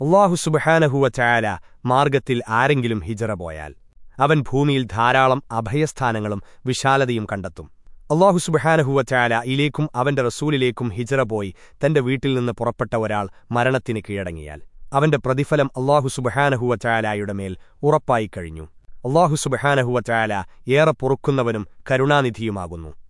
അള്ളാഹു സുബഹാനഹുവ ചായാല മാർഗത്തിൽ ആരെങ്കിലും ഹിജറ പോയാൽ അവൻ ഭൂമിയിൽ ധാരാളം അഭയസ്ഥാനങ്ങളും വിശാലതയും കണ്ടെത്തും. അള്ളാഹു സുബഹാനഹുവ ചായാല ഇലേക്കും അവന്റെ റസൂലിലേക്കും ഹിജറ പോയി തന്റെ വീട്ടിൽ നിന്ന് പുറപ്പെട്ട ഒരാൾ മരണത്തിന് കീഴടങ്ങിയാൽ അവന്റെ പ്രതിഫലം അള്ളാഹു സുബഹാനഹുവ ചായാലായുടെ മേൽ ഉറപ്പായിക്കഴിഞ്ഞു അള്ളാഹു സുബഹാനഹുവ ചായാല ഏറെ പൊറുക്കുന്നവനും കരുണാനിധിയുമാകുന്നു.